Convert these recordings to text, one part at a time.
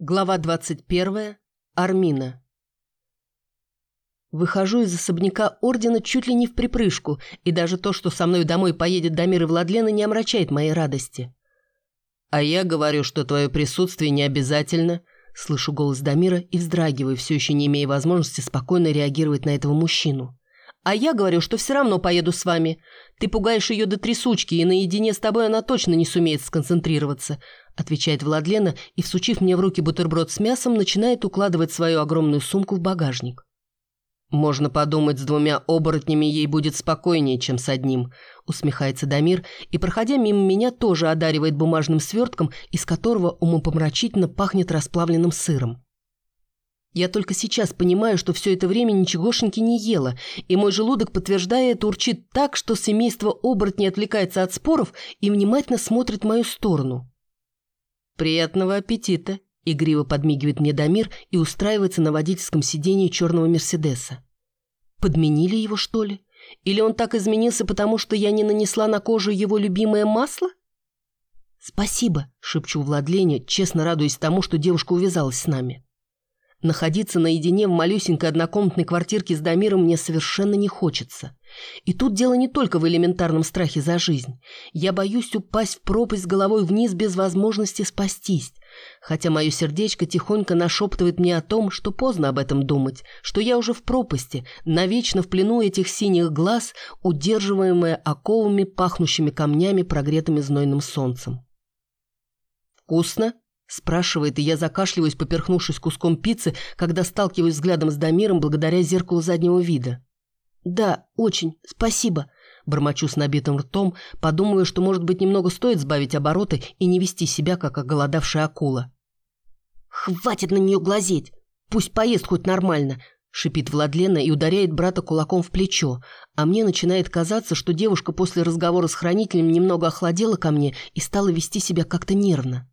Глава 21. Армина. Выхожу из особняка Ордена чуть ли не в припрыжку, и даже то, что со мной домой поедет Дамир и Владлена, не омрачает моей радости. «А я говорю, что твое присутствие не обязательно», слышу голос Дамира и вздрагиваю, все еще не имея возможности спокойно реагировать на этого мужчину. «А я говорю, что все равно поеду с вами. Ты пугаешь ее до трясучки, и наедине с тобой она точно не сумеет сконцентрироваться отвечает Владлена и, всучив мне в руки бутерброд с мясом, начинает укладывать свою огромную сумку в багажник. «Можно подумать, с двумя оборотнями ей будет спокойнее, чем с одним», усмехается Дамир и, проходя мимо меня, тоже одаривает бумажным свертком, из которого умопомрачительно пахнет расплавленным сыром. Я только сейчас понимаю, что все это время ничегошеньки не ела, и мой желудок, подтверждая это, урчит так, что семейство оборотней отвлекается от споров и внимательно смотрит в мою сторону. «Приятного аппетита!» – игриво подмигивает мне Дамир и устраивается на водительском сидении черного Мерседеса. «Подменили его, что ли? Или он так изменился, потому что я не нанесла на кожу его любимое масло?» «Спасибо», – шепчу Владлене, честно радуясь тому, что девушка увязалась с нами. Находиться наедине в малюсенькой однокомнатной квартирке с Дамиром мне совершенно не хочется. И тут дело не только в элементарном страхе за жизнь. Я боюсь упасть в пропасть головой вниз без возможности спастись. Хотя мое сердечко тихонько нашептывает мне о том, что поздно об этом думать, что я уже в пропасти, навечно в плену этих синих глаз, удерживаемая оковами, пахнущими камнями, прогретыми знойным солнцем. «Вкусно?» – спрашивает, и я закашливаюсь, поперхнувшись куском пиццы, когда сталкиваюсь взглядом с Дамиром благодаря зеркалу заднего вида. «Да, очень, спасибо», – бормочу с набитым ртом, подумывая, что, может быть, немного стоит сбавить обороты и не вести себя, как оголодавшая акула. «Хватит на нее глазеть! Пусть поест хоть нормально!» – шипит Владлена и ударяет брата кулаком в плечо, а мне начинает казаться, что девушка после разговора с хранителем немного охладела ко мне и стала вести себя как-то нервно.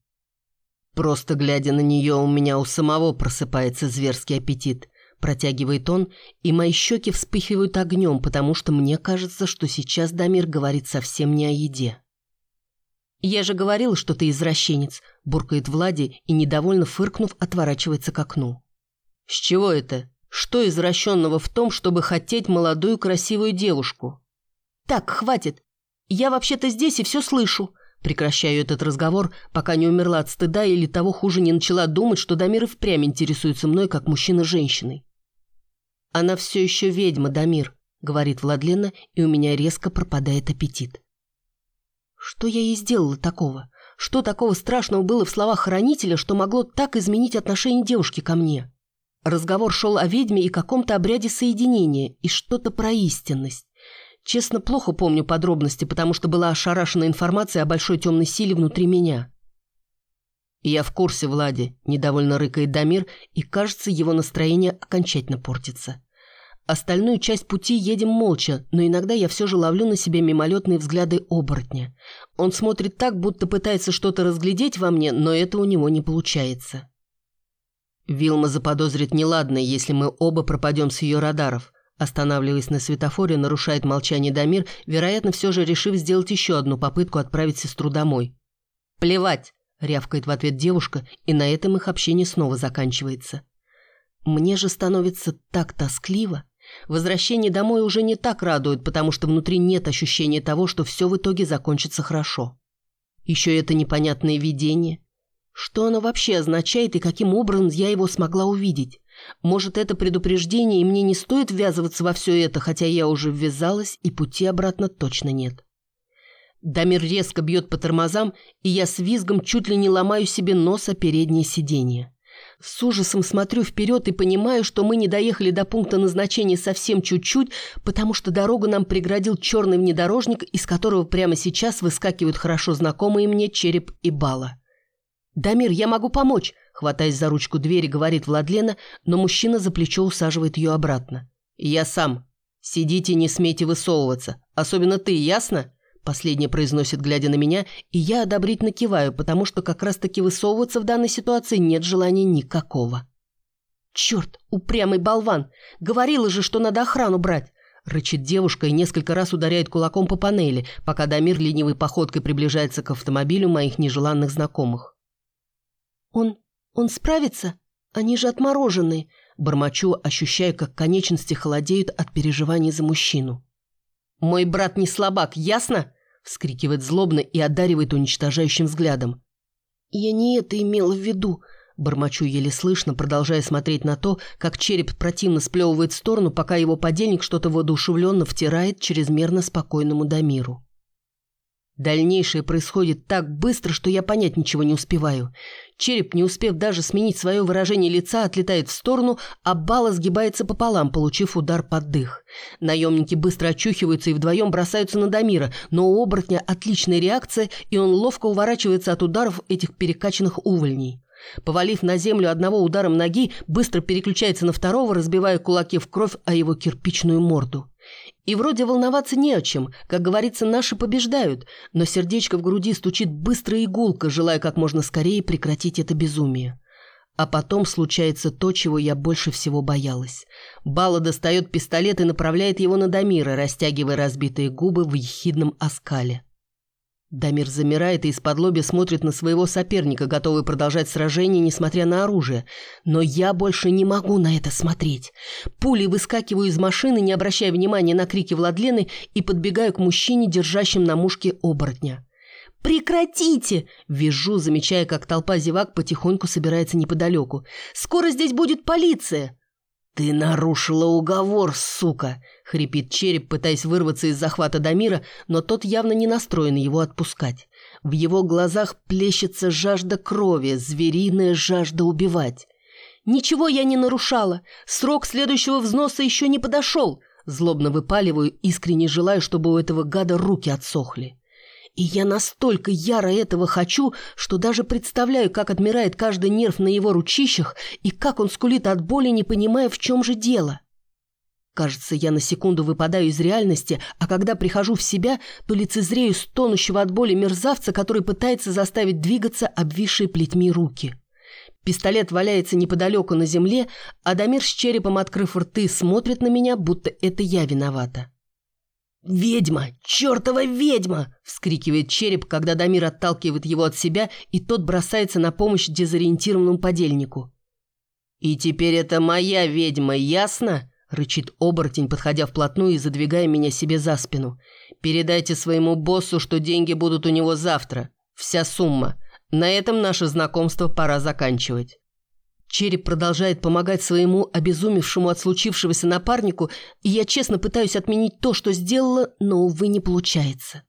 Просто глядя на нее, у меня у самого просыпается зверский аппетит. Протягивает он, и мои щеки вспыхивают огнем, потому что мне кажется, что сейчас Дамир говорит совсем не о еде. «Я же говорил, что ты извращенец», – буркает Влади и, недовольно фыркнув, отворачивается к окну. «С чего это? Что извращенного в том, чтобы хотеть молодую красивую девушку?» «Так, хватит. Я вообще-то здесь и все слышу», Прекращаю этот разговор, пока не умерла от стыда или того хуже не начала думать, что Дамир и впрямь интересуется мной, как мужчина женщиной. «Она все еще ведьма, Дамир», — говорит Владлена, и у меня резко пропадает аппетит. Что я ей сделала такого? Что такого страшного было в словах хранителя, что могло так изменить отношение девушки ко мне? Разговор шел о ведьме и каком-то обряде соединения, и что-то про истинность. Честно, плохо помню подробности, потому что была ошарашена информация о большой темной силе внутри меня. «Я в курсе, Влади», – недовольно рыкает Дамир, и, кажется, его настроение окончательно портится. Остальную часть пути едем молча, но иногда я все же ловлю на себе мимолетные взгляды оборотня. Он смотрит так, будто пытается что-то разглядеть во мне, но это у него не получается. Вилма заподозрит неладное, если мы оба пропадем с ее радаров. Останавливаясь на светофоре, нарушает молчание Дамир, вероятно, все же решив сделать еще одну попытку отправить сестру домой. «Плевать!» – рявкает в ответ девушка, и на этом их общение снова заканчивается. Мне же становится так тоскливо. Возвращение домой уже не так радует, потому что внутри нет ощущения того, что все в итоге закончится хорошо. Еще это непонятное видение. Что оно вообще означает и каким образом я его смогла увидеть? Может, это предупреждение, и мне не стоит ввязываться во все это, хотя я уже ввязалась, и пути обратно точно нет. Дамир резко бьет по тормозам, и я с визгом чуть ли не ломаю себе нос о переднее сиденье. С ужасом смотрю вперед и понимаю, что мы не доехали до пункта назначения совсем чуть-чуть, потому что дорогу нам преградил черный внедорожник, из которого прямо сейчас выскакивают хорошо знакомые мне череп и бала. «Дамир, я могу помочь!» Хватаясь за ручку двери, говорит Владлена, но мужчина за плечо усаживает ее обратно. «Я сам. Сидите, не смейте высовываться. Особенно ты, ясно?» Последнее произносит, глядя на меня, и я одобрительно киваю, потому что как раз-таки высовываться в данной ситуации нет желания никакого. «Черт, упрямый болван! Говорила же, что надо охрану брать!» Рычит девушка и несколько раз ударяет кулаком по панели, пока Дамир ленивой походкой приближается к автомобилю моих нежеланных знакомых. «Он... Он справится? Они же отмороженные!» Бормочу, ощущая, как конечности холодеют от переживаний за мужчину. «Мой брат не слабак, ясно?» вскрикивает злобно и одаривает уничтожающим взглядом. «Я не это имела в виду», Бормочу еле слышно, продолжая смотреть на то, как череп противно сплевывает в сторону, пока его подельник что-то воодушевленно втирает чрезмерно спокойному Дамиру. Дальнейшее происходит так быстро, что я понять ничего не успеваю. Череп, не успев даже сменить свое выражение лица, отлетает в сторону, а Бала сгибается пополам, получив удар под дых. Наемники быстро очухиваются и вдвоем бросаются на Дамира, но у оборотня отличная реакция, и он ловко уворачивается от ударов этих перекачанных увольней. Повалив на землю одного ударом ноги, быстро переключается на второго, разбивая кулаки в кровь о его кирпичную морду. И вроде волноваться не о чем, как говорится, наши побеждают, но сердечко в груди стучит быстро и гулко, желая как можно скорее прекратить это безумие. А потом случается то, чего я больше всего боялась. Бала достает пистолет и направляет его на Дамира, растягивая разбитые губы в ехидном оскале. Дамир замирает и из-под лоби смотрит на своего соперника, готовый продолжать сражение, несмотря на оружие. Но я больше не могу на это смотреть. Пулей выскакиваю из машины, не обращая внимания на крики Владлены, и подбегаю к мужчине, держащим на мушке оборотня. «Прекратите!» – вижу, замечая, как толпа зевак потихоньку собирается неподалеку. «Скоро здесь будет полиция!» «Ты нарушила уговор, сука!» — хрипит череп, пытаясь вырваться из захвата Дамира, но тот явно не настроен его отпускать. В его глазах плещется жажда крови, звериная жажда убивать. «Ничего я не нарушала. Срок следующего взноса еще не подошел!» Злобно выпаливаю, искренне желаю, чтобы у этого гада руки отсохли. И я настолько яро этого хочу, что даже представляю, как отмирает каждый нерв на его ручищах и как он скулит от боли, не понимая, в чем же дело. Кажется, я на секунду выпадаю из реальности, а когда прихожу в себя, то лицезрею стонущего от боли мерзавца, который пытается заставить двигаться обвисшие плетьми руки. Пистолет валяется неподалеку на земле, а Дамир с черепом, открыв рты, смотрит на меня, будто это я виновата. «Ведьма! Чертова ведьма!» – вскрикивает череп, когда Дамир отталкивает его от себя, и тот бросается на помощь дезориентированному подельнику. «И теперь это моя ведьма, ясно?» – рычит оборотень, подходя вплотную и задвигая меня себе за спину. «Передайте своему боссу, что деньги будут у него завтра. Вся сумма. На этом наше знакомство пора заканчивать». Череп продолжает помогать своему обезумевшему от случившегося напарнику, и я честно пытаюсь отменить то, что сделала, но, увы, не получается.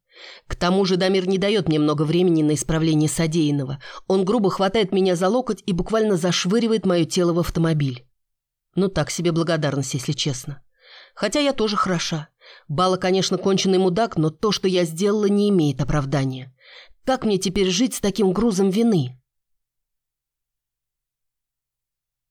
К тому же Дамир не дает мне много времени на исправление содеянного. Он грубо хватает меня за локоть и буквально зашвыривает мое тело в автомобиль. Ну, так себе благодарность, если честно. Хотя я тоже хороша. Бала, конечно, конченый мудак, но то, что я сделала, не имеет оправдания. Как мне теперь жить с таким грузом вины?»